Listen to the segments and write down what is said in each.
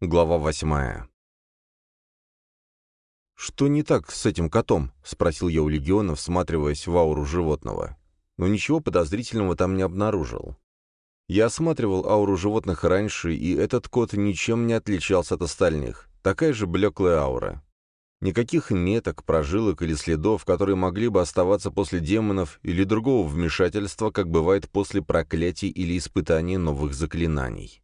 Глава восьмая. «Что не так с этим котом?» — спросил я у легиона, всматриваясь в ауру животного. Но ничего подозрительного там не обнаружил. Я осматривал ауру животных раньше, и этот кот ничем не отличался от остальных. Такая же блеклая аура. Никаких меток, прожилок или следов, которые могли бы оставаться после демонов или другого вмешательства, как бывает после проклятий или испытаний новых заклинаний.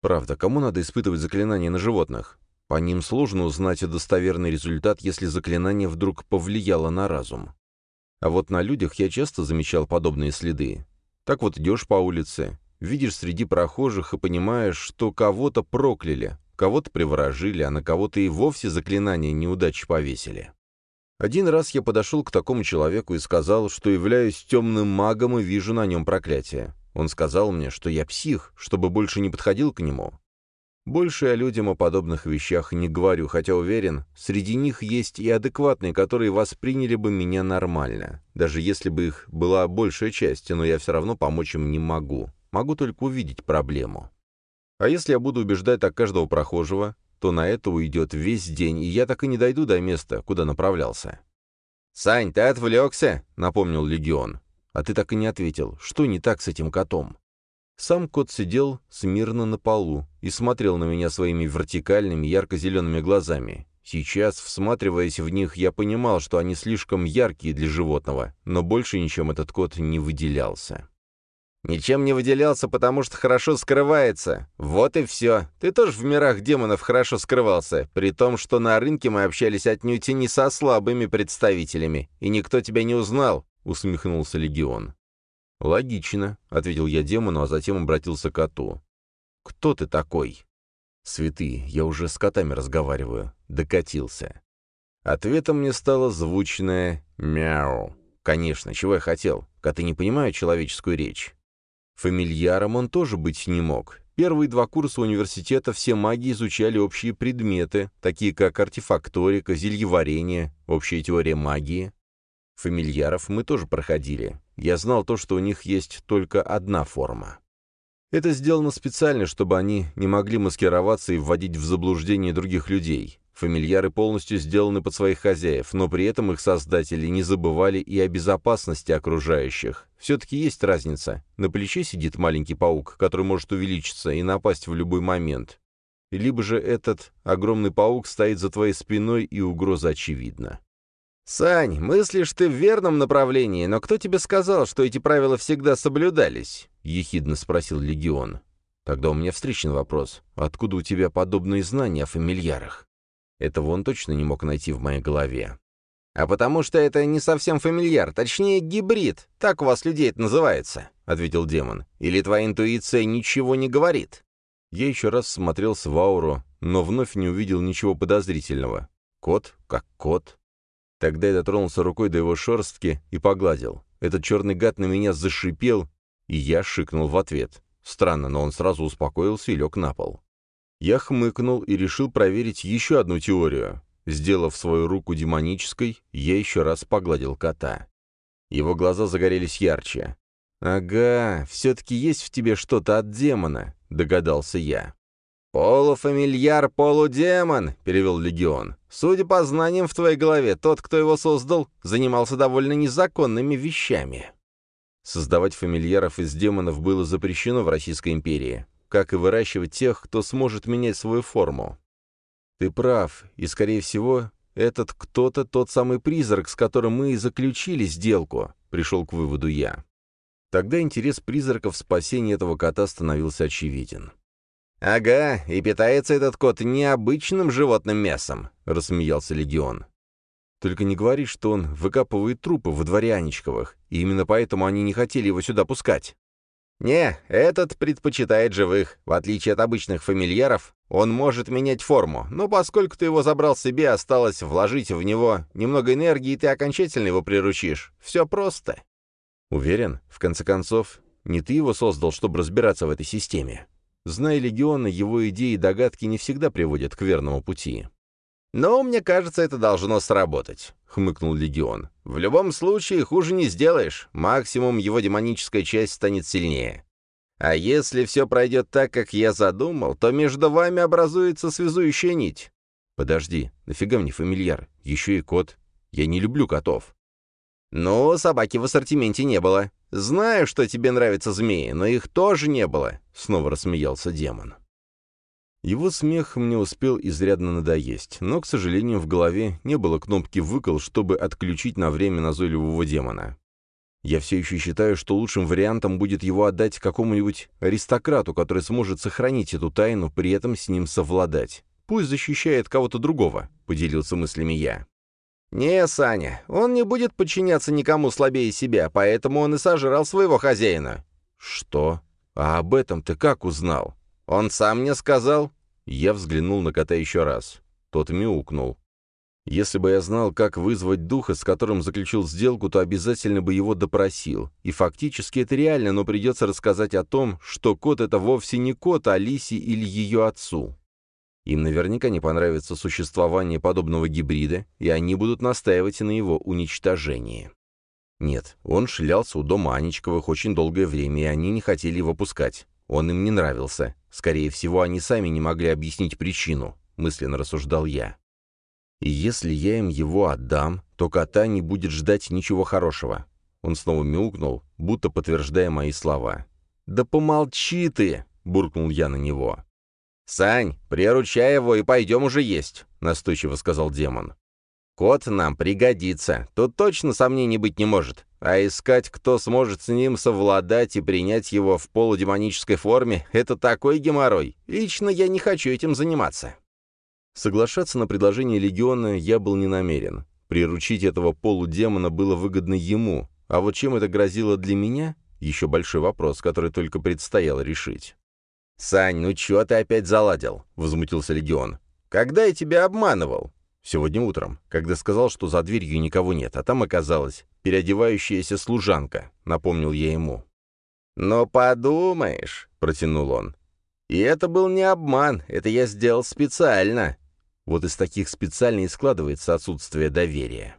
Правда, кому надо испытывать заклинания на животных? По ним сложно узнать достоверный результат, если заклинание вдруг повлияло на разум. А вот на людях я часто замечал подобные следы. Так вот идешь по улице, видишь среди прохожих и понимаешь, что кого-то прокляли, кого-то приворожили, а на кого-то и вовсе заклинание неудачи повесили. Один раз я подошел к такому человеку и сказал, что являюсь темным магом и вижу на нем проклятие. Он сказал мне, что я псих, чтобы больше не подходил к нему. Больше я людям о подобных вещах не говорю, хотя уверен, среди них есть и адекватные, которые восприняли бы меня нормально, даже если бы их была большая часть, но я все равно помочь им не могу. Могу только увидеть проблему. А если я буду убеждать так каждого прохожего, то на это уйдет весь день, и я так и не дойду до места, куда направлялся. «Сань, ты отвлекся?» — напомнил Легион. А ты так и не ответил, что не так с этим котом? Сам кот сидел смирно на полу и смотрел на меня своими вертикальными ярко-зелеными глазами. Сейчас, всматриваясь в них, я понимал, что они слишком яркие для животного, но больше ничем этот кот не выделялся. «Ничем не выделялся, потому что хорошо скрывается. Вот и все. Ты тоже в мирах демонов хорошо скрывался, при том, что на рынке мы общались отнюдь и не со слабыми представителями, и никто тебя не узнал усмехнулся Легион. «Логично», — ответил я демону, а затем обратился к коту. «Кто ты такой?» «Святые, я уже с котами разговариваю». Докатился. Ответом мне стало звучное «мяу». Конечно, чего я хотел? Коты не понимают человеческую речь. Фамильяром он тоже быть не мог. Первые два курса университета все маги изучали общие предметы, такие как артефакторика, зельеварение, общая теория магии, Фамильяров мы тоже проходили. Я знал то, что у них есть только одна форма. Это сделано специально, чтобы они не могли маскироваться и вводить в заблуждение других людей. Фамильяры полностью сделаны под своих хозяев, но при этом их создатели не забывали и о безопасности окружающих. Все-таки есть разница. На плече сидит маленький паук, который может увеличиться и напасть в любой момент. Либо же этот огромный паук стоит за твоей спиной и угроза очевидна. «Сань, мыслишь ты в верном направлении, но кто тебе сказал, что эти правила всегда соблюдались?» — ехидно спросил Легион. «Тогда у меня встречный вопрос. Откуда у тебя подобные знания о фамильярах?» Этого он точно не мог найти в моей голове. «А потому что это не совсем фамильяр, точнее гибрид, так у вас людей это называется», — ответил демон. «Или твоя интуиция ничего не говорит?» Я еще раз смотрел в ауру, но вновь не увидел ничего подозрительного. Кот как кот. Тогда я дотронулся рукой до его шерстки и погладил. Этот черный гад на меня зашипел, и я шикнул в ответ. Странно, но он сразу успокоился и лег на пол. Я хмыкнул и решил проверить еще одну теорию. Сделав свою руку демонической, я еще раз погладил кота. Его глаза загорелись ярче. «Ага, все-таки есть в тебе что-то от демона», — догадался я. «Полуфамильяр, полудемон», — перевел Легион. «Судя по знаниям в твоей голове, тот, кто его создал, занимался довольно незаконными вещами». Создавать фамильяров из демонов было запрещено в Российской империи, как и выращивать тех, кто сможет менять свою форму. Ты прав, и, скорее всего, этот кто-то тот самый призрак, с которым мы и заключили сделку, пришел к выводу я. Тогда интерес призраков в спасении этого кота становился очевиден. «Ага, и питается этот кот необычным животным мясом», — рассмеялся Легион. «Только не говори, что он выкапывает трупы во дворе Анечковых, и именно поэтому они не хотели его сюда пускать». «Не, этот предпочитает живых. В отличие от обычных фамильяров, он может менять форму, но поскольку ты его забрал себе, осталось вложить в него немного энергии, и ты окончательно его приручишь. Все просто». «Уверен, в конце концов, не ты его создал, чтобы разбираться в этой системе?» Зная легиона, его идеи и догадки не всегда приводят к верному пути. «Но мне кажется, это должно сработать», — хмыкнул легион. «В любом случае, хуже не сделаешь. Максимум его демоническая часть станет сильнее. А если все пройдет так, как я задумал, то между вами образуется связующая нить. Подожди, нафига мне фамильяр? Еще и кот. Я не люблю котов. Ну, собаки в ассортименте не было. Знаю, что тебе нравятся змеи, но их тоже не было. Снова рассмеялся демон. Его смех мне успел изрядно надоесть, но, к сожалению, в голове не было кнопки «выкол», чтобы отключить на время назойливого демона. Я все еще считаю, что лучшим вариантом будет его отдать какому-нибудь аристократу, который сможет сохранить эту тайну, при этом с ним совладать. Пусть защищает кого-то другого», — поделился мыслями я. «Не, Саня, он не будет подчиняться никому слабее себя, поэтому он и сожрал своего хозяина». «Что? А об этом ты как узнал?» «Он сам мне сказал». Я взглянул на кота еще раз. Тот мяукнул. Если бы я знал, как вызвать духа, с которым заключил сделку, то обязательно бы его допросил. И фактически это реально, но придется рассказать о том, что кот — это вовсе не кот, а Лиси или ее отцу. Им наверняка не понравится существование подобного гибрида, и они будут настаивать на его уничтожении. Нет, он шлялся у дома Анечковых очень долгое время, и они не хотели его пускать. Он им не нравился. Скорее всего, они сами не могли объяснить причину, мысленно рассуждал я. И если я им его отдам, то кота не будет ждать ничего хорошего. Он снова мяукнул, будто подтверждая мои слова. «Да помолчи ты!» — буркнул я на него. «Сань, приручай его и пойдем уже есть», — настойчиво сказал демон. «Кот нам пригодится, тут точно сомнений быть не может. А искать, кто сможет с ним совладать и принять его в полудемонической форме, это такой геморрой. Лично я не хочу этим заниматься». Соглашаться на предложение легиона я был не намерен. Приручить этого полудемона было выгодно ему, а вот чем это грозило для меня — еще большой вопрос, который только предстояло решить. «Сань, ну чё ты опять заладил?» — возмутился легион. «Когда я тебя обманывал?» «Сегодня утром, когда сказал, что за дверью никого нет, а там оказалась переодевающаяся служанка», — напомнил я ему. «Но подумаешь», — протянул он. «И это был не обман, это я сделал специально. Вот из таких специально и складывается отсутствие доверия.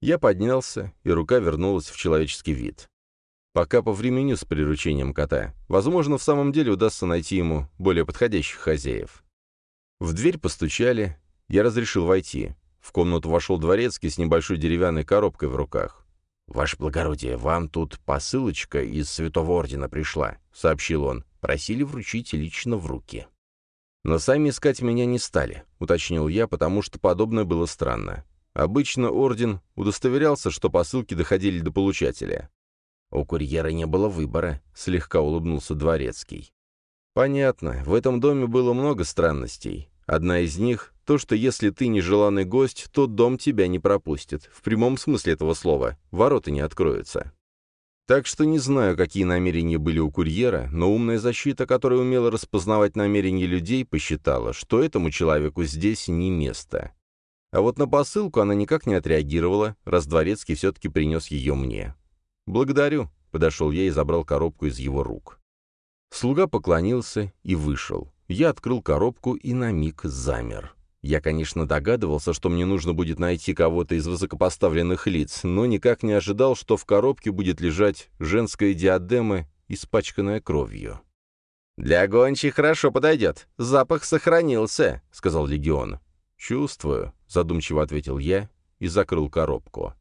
Я поднялся, и рука вернулась в человеческий вид. Пока по времени с приручением кота. Возможно, в самом деле удастся найти ему более подходящих хозяев. В дверь постучали, я разрешил войти. В комнату вошел дворецкий с небольшой деревянной коробкой в руках. «Ваше благородие, вам тут посылочка из Святого Ордена пришла», — сообщил он. «Просили вручить лично в руки». Но сами искать меня не стали, уточнил я, потому что подобное было странно. Обычно орден удостоверялся, что посылки доходили до получателя. У курьера не было выбора, слегка улыбнулся дворецкий. Понятно, в этом доме было много странностей. Одна из них — то, что если ты нежеланный гость, то дом тебя не пропустит, в прямом смысле этого слова, ворота не откроются. Так что не знаю, какие намерения были у курьера, но умная защита, которая умела распознавать намерения людей, посчитала, что этому человеку здесь не место. А вот на посылку она никак не отреагировала, раз дворецкий все-таки принес ее мне. «Благодарю», — подошел я и забрал коробку из его рук. Слуга поклонился и вышел. Я открыл коробку и на миг замер. Я, конечно, догадывался, что мне нужно будет найти кого-то из высокопоставленных лиц, но никак не ожидал, что в коробке будет лежать женская диадема, испачканная кровью. «Для гончей хорошо подойдет. Запах сохранился», — сказал Легион. «Чувствую», — задумчиво ответил я и закрыл коробку.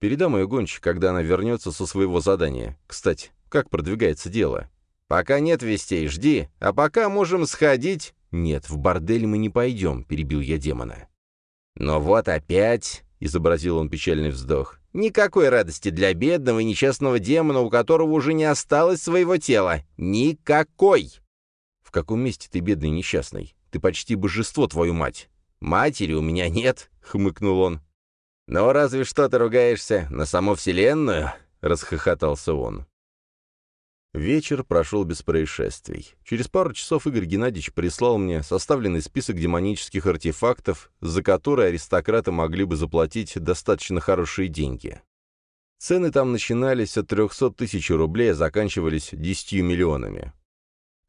«Передам ее гончей, когда она вернется со своего задания. Кстати, как продвигается дело?» «Пока нет вестей, жди. А пока можем сходить...» «Нет, в бордель мы не пойдем», — перебил я демона. «Но вот опять», — изобразил он печальный вздох, — «никакой радости для бедного и несчастного демона, у которого уже не осталось своего тела. Никакой!» «В каком месте ты бедный несчастный? Ты почти божество, твою мать!» «Матери у меня нет», — хмыкнул он. «Но разве что ты ругаешься на саму Вселенную?» — расхохотался он. Вечер прошел без происшествий. Через пару часов Игорь Геннадьевич прислал мне составленный список демонических артефактов, за которые аристократы могли бы заплатить достаточно хорошие деньги. Цены там начинались от 300 тысяч рублей, а заканчивались 10 миллионами.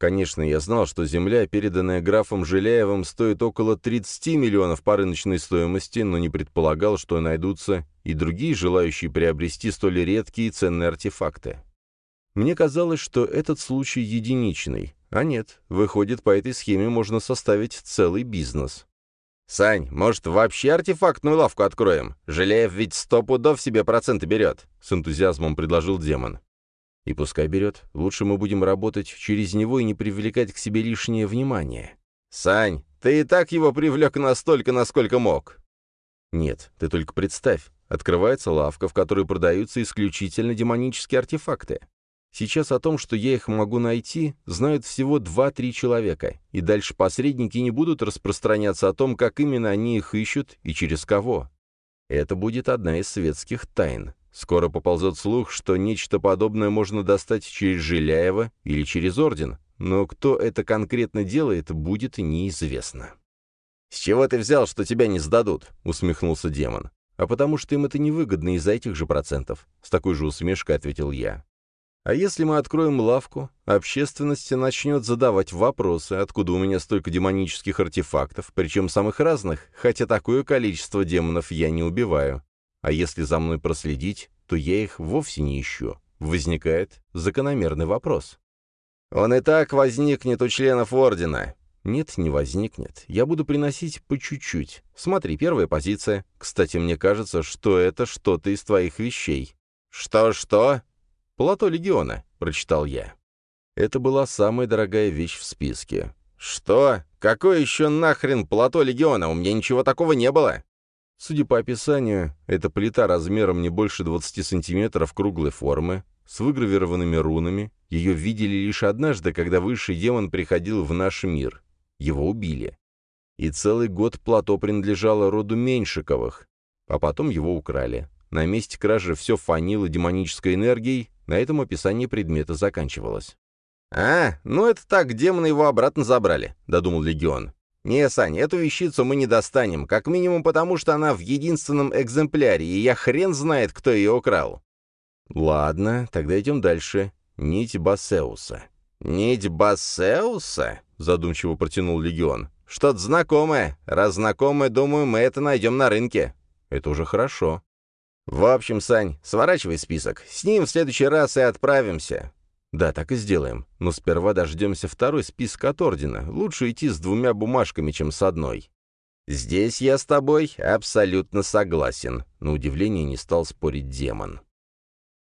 Конечно, я знал, что земля, переданная графом Жиляевым, стоит около 30 миллионов по рыночной стоимости, но не предполагал, что найдутся и другие желающие приобрести столь редкие и ценные артефакты. Мне казалось, что этот случай единичный, а нет, выходит, по этой схеме можно составить целый бизнес. «Сань, может, вообще артефактную лавку откроем? Желеев ведь сто пудов себе проценты берет», — с энтузиазмом предложил демон. «И пускай берет. Лучше мы будем работать через него и не привлекать к себе лишнее внимание». «Сань, ты и так его привлек настолько, насколько мог». «Нет, ты только представь. Открывается лавка, в которой продаются исключительно демонические артефакты. Сейчас о том, что я их могу найти, знают всего 2-3 человека, и дальше посредники не будут распространяться о том, как именно они их ищут и через кого. Это будет одна из светских тайн. Скоро поползет слух, что нечто подобное можно достать через Жиляева или через Орден, но кто это конкретно делает, будет неизвестно. «С чего ты взял, что тебя не сдадут?» — усмехнулся демон. «А потому что им это невыгодно из-за этих же процентов», — с такой же усмешкой ответил я. А если мы откроем лавку, общественность начнет задавать вопросы, откуда у меня столько демонических артефактов, причем самых разных, хотя такое количество демонов я не убиваю. А если за мной проследить, то я их вовсе не ищу. Возникает закономерный вопрос. Он и так возникнет у членов Ордена. Нет, не возникнет. Я буду приносить по чуть-чуть. Смотри, первая позиция. Кстати, мне кажется, что это что-то из твоих вещей. Что-что? «Плато Легиона», — прочитал я. Это была самая дорогая вещь в списке. «Что? Какое еще нахрен плато Легиона? У меня ничего такого не было!» Судя по описанию, это плита размером не больше 20 сантиметров круглой формы, с выгравированными рунами. Ее видели лишь однажды, когда высший демон приходил в наш мир. Его убили. И целый год плато принадлежало роду Меньшиковых, а потом его украли. На месте кражи все фанило демонической энергией, на этом описание предмета заканчивалось. «А, ну это так, демоны его обратно забрали», — додумал Легион. «Не, Сань, эту вещицу мы не достанем, как минимум потому, что она в единственном экземпляре, и я хрен знает, кто ее украл». «Ладно, тогда идем дальше. Нить Басеуса». «Нить Басеуса?» — задумчиво протянул Легион. «Что-то знакомое. Раз знакомое, думаю, мы это найдем на рынке». «Это уже хорошо». «В общем, Сань, сворачивай список. С ним в следующий раз и отправимся». «Да, так и сделаем. Но сперва дождемся второй список от Ордена. Лучше идти с двумя бумажками, чем с одной». «Здесь я с тобой абсолютно согласен», — на удивление не стал спорить демон.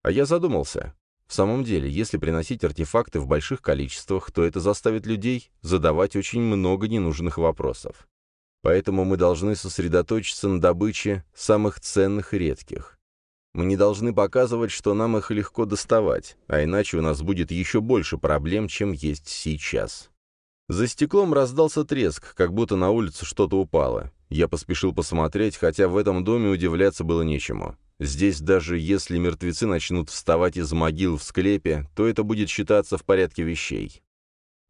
А я задумался. В самом деле, если приносить артефакты в больших количествах, то это заставит людей задавать очень много ненужных вопросов. Поэтому мы должны сосредоточиться на добыче самых ценных и редких. Мы не должны показывать, что нам их легко доставать, а иначе у нас будет еще больше проблем, чем есть сейчас. За стеклом раздался треск, как будто на улице что-то упало. Я поспешил посмотреть, хотя в этом доме удивляться было нечему. Здесь даже если мертвецы начнут вставать из могил в склепе, то это будет считаться в порядке вещей.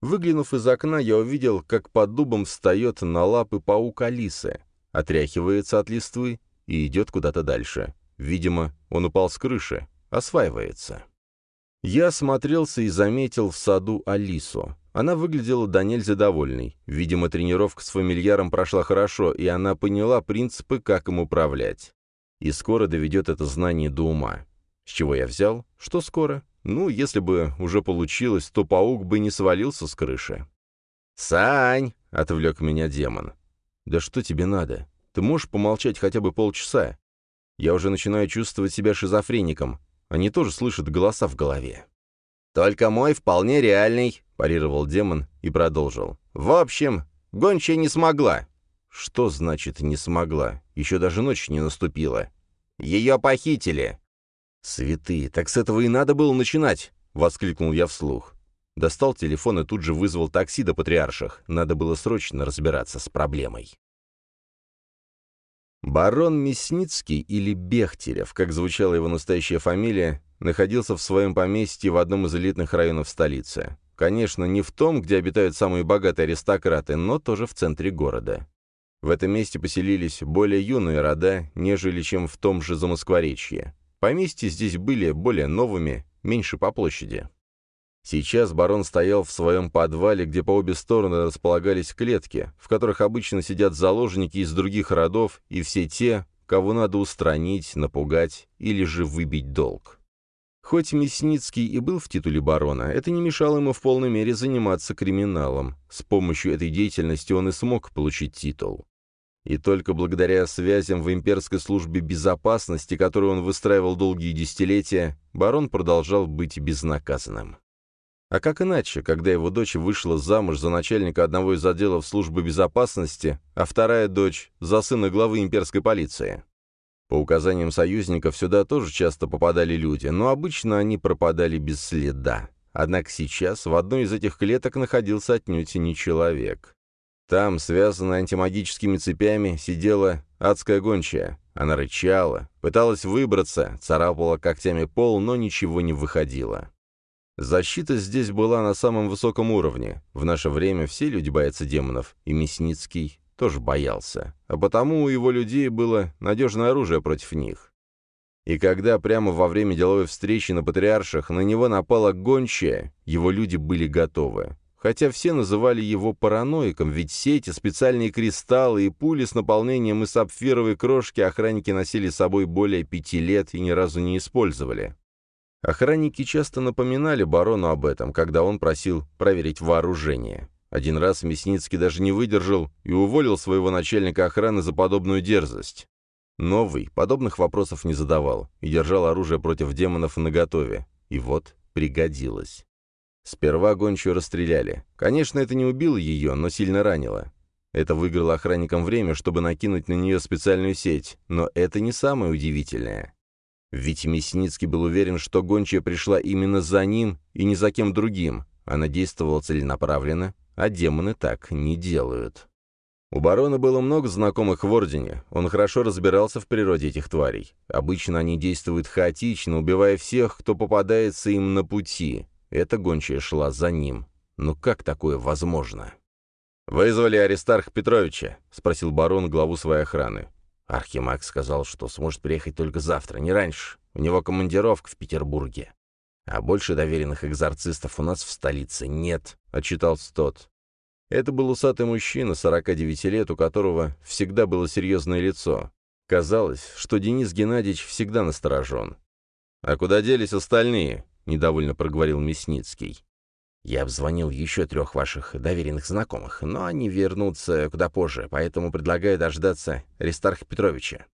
Выглянув из окна, я увидел, как под дубом встает на лапы паук Алисы, отряхивается от листвы и идет куда-то дальше. Видимо, он упал с крыши, осваивается. Я осмотрелся и заметил в саду Алису. Она выглядела до нельзя довольной. Видимо, тренировка с фамильяром прошла хорошо, и она поняла принципы, как им управлять. И скоро доведет это знание до ума. С чего я взял? Что скоро? Ну, если бы уже получилось, то паук бы не свалился с крыши. «Сань!» — отвлек меня демон. «Да что тебе надо? Ты можешь помолчать хотя бы полчаса? Я уже начинаю чувствовать себя шизофреником. Они тоже слышат голоса в голове». «Только мой вполне реальный», — парировал демон и продолжил. «В общем, гончая не смогла». «Что значит «не смогла»? Еще даже ночь не наступила». «Ее похитили». «Святые, так с этого и надо было начинать!» — воскликнул я вслух. Достал телефон и тут же вызвал такси до Патриарших. Надо было срочно разбираться с проблемой. Барон Мясницкий или Бехтерев, как звучала его настоящая фамилия, находился в своем поместье в одном из элитных районов столицы. Конечно, не в том, где обитают самые богатые аристократы, но тоже в центре города. В этом месте поселились более юные рода, нежели чем в том же Замоскворечье. Поместья здесь были более новыми, меньше по площади. Сейчас барон стоял в своем подвале, где по обе стороны располагались клетки, в которых обычно сидят заложники из других родов и все те, кого надо устранить, напугать или же выбить долг. Хоть Мясницкий и был в титуле барона, это не мешало ему в полной мере заниматься криминалом. С помощью этой деятельности он и смог получить титул. И только благодаря связям в имперской службе безопасности, которую он выстраивал долгие десятилетия, барон продолжал быть безнаказанным. А как иначе, когда его дочь вышла замуж за начальника одного из отделов службы безопасности, а вторая дочь — за сына главы имперской полиции? По указаниям союзников сюда тоже часто попадали люди, но обычно они пропадали без следа. Однако сейчас в одной из этих клеток находился отнюдь не человек. Там, связанная антимагическими цепями, сидела адская гончая. Она рычала, пыталась выбраться, царапала когтями пол, но ничего не выходило. Защита здесь была на самом высоком уровне. В наше время все люди боятся демонов, и Мясницкий тоже боялся. А потому у его людей было надежное оружие против них. И когда прямо во время деловой встречи на Патриарших на него напала гончая, его люди были готовы. Хотя все называли его параноиком, ведь все эти специальные кристаллы и пули с наполнением из сапфировой крошки охранники носили с собой более пяти лет и ни разу не использовали. Охранники часто напоминали барону об этом, когда он просил проверить вооружение. Один раз Мясницкий даже не выдержал и уволил своего начальника охраны за подобную дерзость. Новый подобных вопросов не задавал и держал оружие против демонов наготове. И вот пригодилось. Сперва гончую расстреляли. Конечно, это не убило ее, но сильно ранило. Это выиграло охранникам время, чтобы накинуть на нее специальную сеть, но это не самое удивительное. Ведь Мясницкий был уверен, что гончая пришла именно за ним и не за кем другим. Она действовала целенаправленно, а демоны так не делают. У барона было много знакомых в Ордене, он хорошо разбирался в природе этих тварей. Обычно они действуют хаотично, убивая всех, кто попадается им на пути. Эта гончая шла за ним. Ну как такое возможно? «Вызвали Аристарха Петровича?» — спросил барон главу своей охраны. Архимаг сказал, что сможет приехать только завтра, не раньше. У него командировка в Петербурге. А больше доверенных экзорцистов у нас в столице нет, — отчитался тот. Это был усатый мужчина, 49 лет, у которого всегда было серьезное лицо. Казалось, что Денис Геннадьевич всегда насторожен. «А куда делись остальные?» — недовольно проговорил Мясницкий. Я обзвонил еще трех ваших доверенных знакомых, но они вернутся куда позже, поэтому предлагаю дождаться Аристарха Петровича».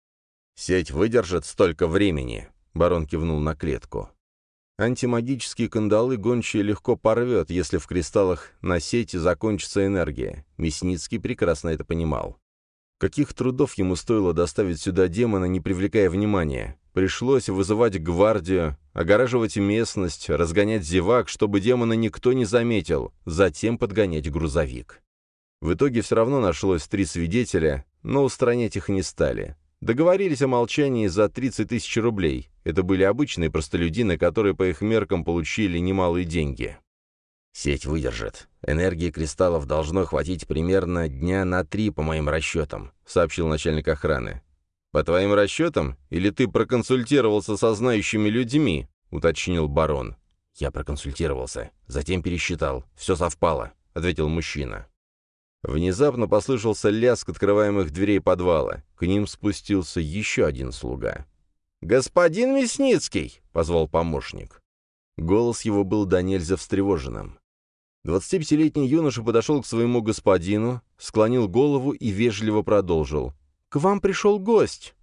«Сеть выдержит столько времени», — барон кивнул на клетку. Антимагические кандалы гончие легко порвет, если в кристаллах на сети закончится энергия. Мясницкий прекрасно это понимал. Каких трудов ему стоило доставить сюда демона, не привлекая внимания? Пришлось вызывать гвардию, огораживать местность, разгонять зевак, чтобы демона никто не заметил, затем подгонять грузовик. В итоге все равно нашлось три свидетеля, но устранять их не стали. Договорились о молчании за 30 тысяч рублей. Это были обычные простолюдины, которые по их меркам получили немалые деньги. Сеть выдержит. Энергии кристаллов должно хватить примерно дня на три, по моим расчетам, сообщил начальник охраны. «По твоим расчетам? Или ты проконсультировался со знающими людьми?» — уточнил барон. «Я проконсультировался, затем пересчитал. Все совпало», — ответил мужчина. Внезапно послышался лязг открываемых дверей подвала. К ним спустился еще один слуга. «Господин Мясницкий!» — позвал помощник. Голос его был до нельзя встревоженным. Двадцатипятилетний юноша подошел к своему господину, склонил голову и вежливо продолжил. «К вам пришел гость».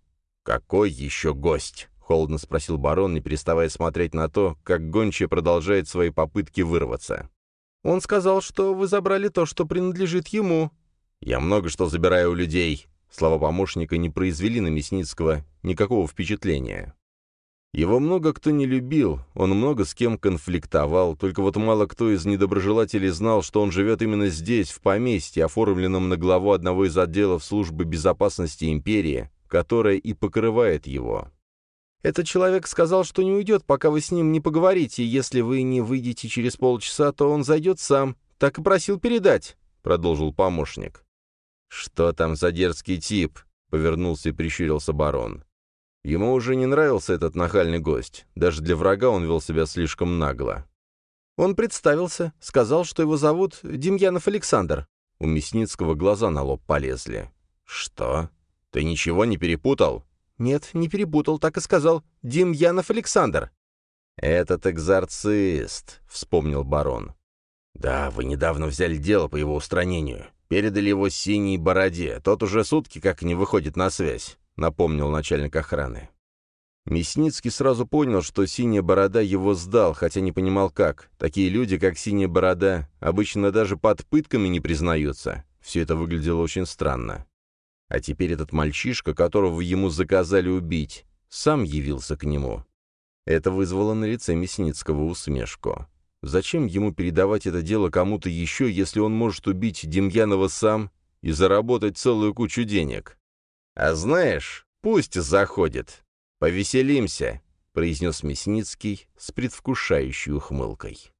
«Какой еще гость?» — холодно спросил барон, не переставая смотреть на то, как гончая продолжает свои попытки вырваться. «Он сказал, что вы забрали то, что принадлежит ему». «Я много что забираю у людей». Слова помощника не произвели на Мясницкого никакого впечатления. Его много кто не любил, он много с кем конфликтовал, только вот мало кто из недоброжелателей знал, что он живет именно здесь, в поместье, оформленном на главу одного из отделов службы безопасности империи, которая и покрывает его. «Этот человек сказал, что не уйдет, пока вы с ним не поговорите, если вы не выйдете через полчаса, то он зайдет сам. Так и просил передать», — продолжил помощник. «Что там за дерзкий тип?» — повернулся и прищурился барон. Ему уже не нравился этот нахальный гость. Даже для врага он вел себя слишком нагло. Он представился, сказал, что его зовут Демьянов Александр. У Мясницкого глаза на лоб полезли. «Что? Ты ничего не перепутал?» «Нет, не перепутал, так и сказал. Демьянов Александр». «Этот экзорцист», — вспомнил барон. «Да, вы недавно взяли дело по его устранению. Передали его синей бороде. Тот уже сутки как не выходит на связь», — напомнил начальник охраны. Мясницкий сразу понял, что Синяя Борода его сдал, хотя не понимал как. Такие люди, как Синяя Борода, обычно даже под пытками не признаются. Все это выглядело очень странно. А теперь этот мальчишка, которого ему заказали убить, сам явился к нему. Это вызвало на лице Мясницкого усмешку. Зачем ему передавать это дело кому-то еще, если он может убить Демьянова сам и заработать целую кучу денег? «А знаешь, пусть заходит. Повеселимся», — произнес Мясницкий с предвкушающей ухмылкой.